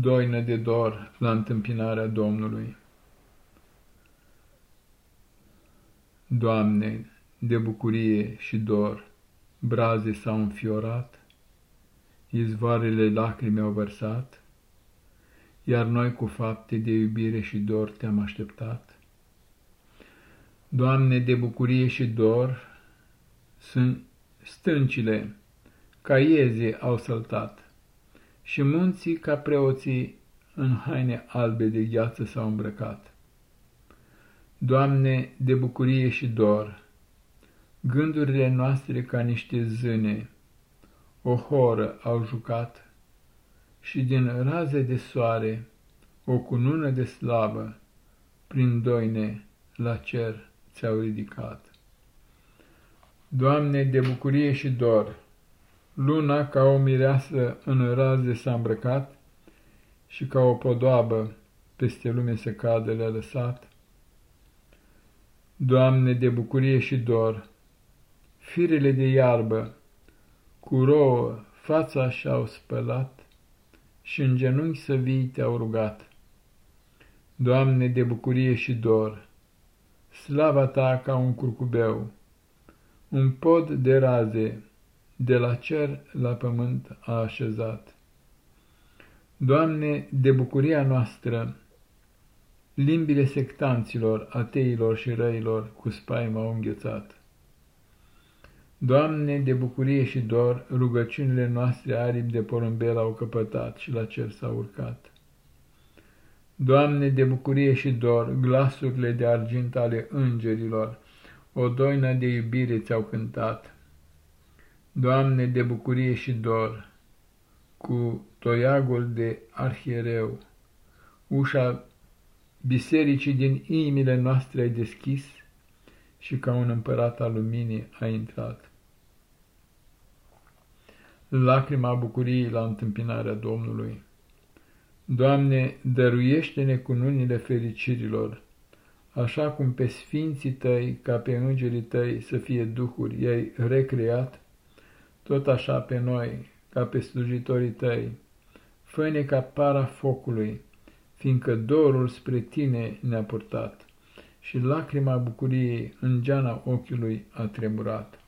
doină de dor la întâmpinarea Domnului. Doamne, de bucurie și dor, braze s-au înfiorat, izvoarele lacrimi au vărsat, iar noi cu fapte de iubire și dor te-am așteptat. Doamne, de bucurie și dor, sunt stâncile, ca ieze au săltat și munții ca preoții în haine albe de gheață s-au îmbrăcat. Doamne, de bucurie și dor, gândurile noastre ca niște zâne, o horă au jucat și din raze de soare, o cunună de slavă, prin doine la cer ți-au ridicat. Doamne, de bucurie și dor, Luna ca o mireasă în raze s-a îmbrăcat și ca o podoabă peste lume să cadă le-a lăsat. Doamne, de bucurie și dor, firele de iarbă cu rouă fața și-au spălat și în genunchi să vii te-au rugat. Doamne, de bucurie și dor, slava ta ca un curcubeu, un pod de raze, de la cer la pământ a așezat. Doamne, de bucuria noastră, limbile sectanților, ateilor și răilor cu spaima au înghețat. Doamne, de bucurie și dor, rugăciunile noastre aripi de porumbel au căpătat și la cer s-au urcat. Doamne, de bucurie și dor, glasurile de argint ale îngerilor, o doină de iubire ți-au cântat. Doamne, de bucurie și dor, cu toiagul de arhiereu, ușa bisericii din inimile noastre ai deschis și ca un împărat al luminii ai intrat. Lacrima bucuriei la întâmpinarea Domnului. Doamne, dăruiește-ne cununile fericirilor, așa cum pe sfinții tăi, ca pe îngerii tăi, să fie duhuri, i-ai recreat, tot așa pe noi, ca pe slujitorii tăi, fă-ne ca para focului, fiindcă dorul spre tine ne-a purtat și lacrima bucuriei în geana ochiului a tremurat.